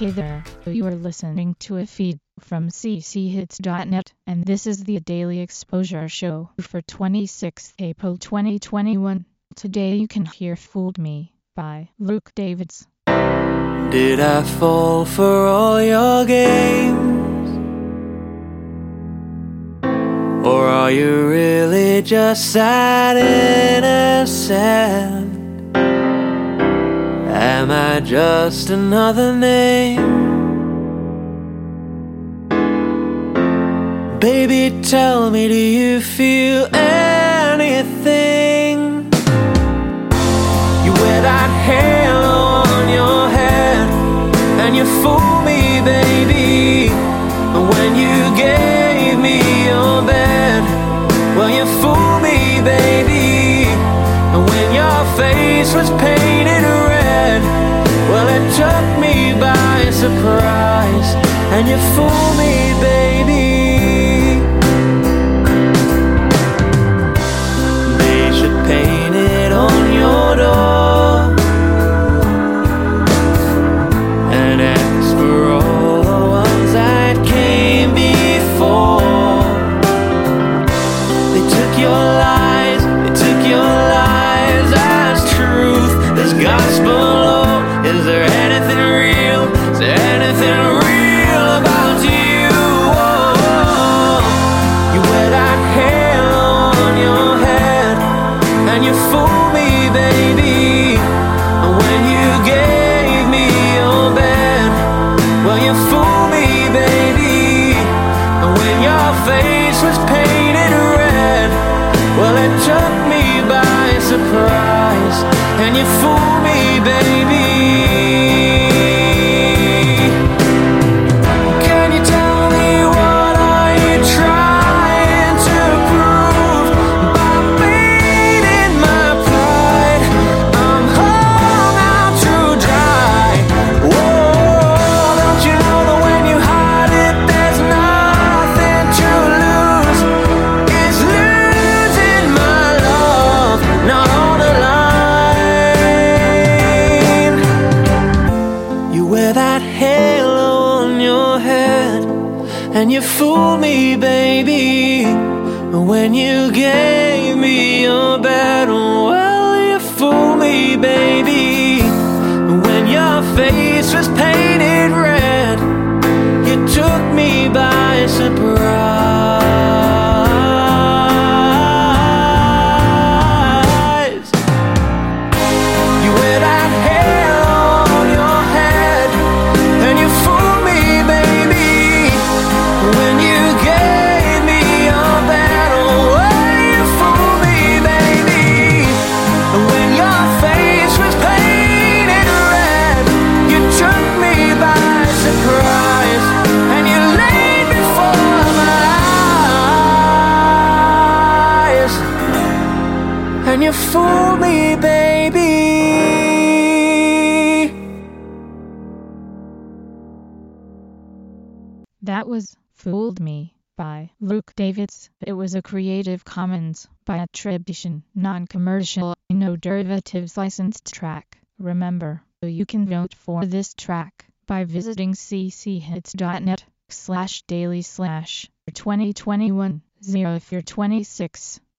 Hey there, you are listening to a feed from cchits.net, and this is the Daily Exposure Show for 26th April 2021. Today you can hear Fooled Me by Luke Davids. Did I fall for all your games? Or are you really just sad innocent? Am I just another name? Baby, tell me, do you feel anything? You wear that halo on your head, and you fool me, baby. When you gave me your bed, well, you fool me, baby. When your face was painted surprise, and you fool me, baby. That halo on your head, and you fooled me, baby. When you gave me your bed, well, you fooled me, baby. When your face was painted red, you took me by and you fooled me, baby. That was Fooled Me by Luke Davids. It was a Creative Commons by attribution, non-commercial, no derivatives licensed track. Remember, you can vote for this track by visiting cchits.net slash daily slash 2021 0 if you're 26.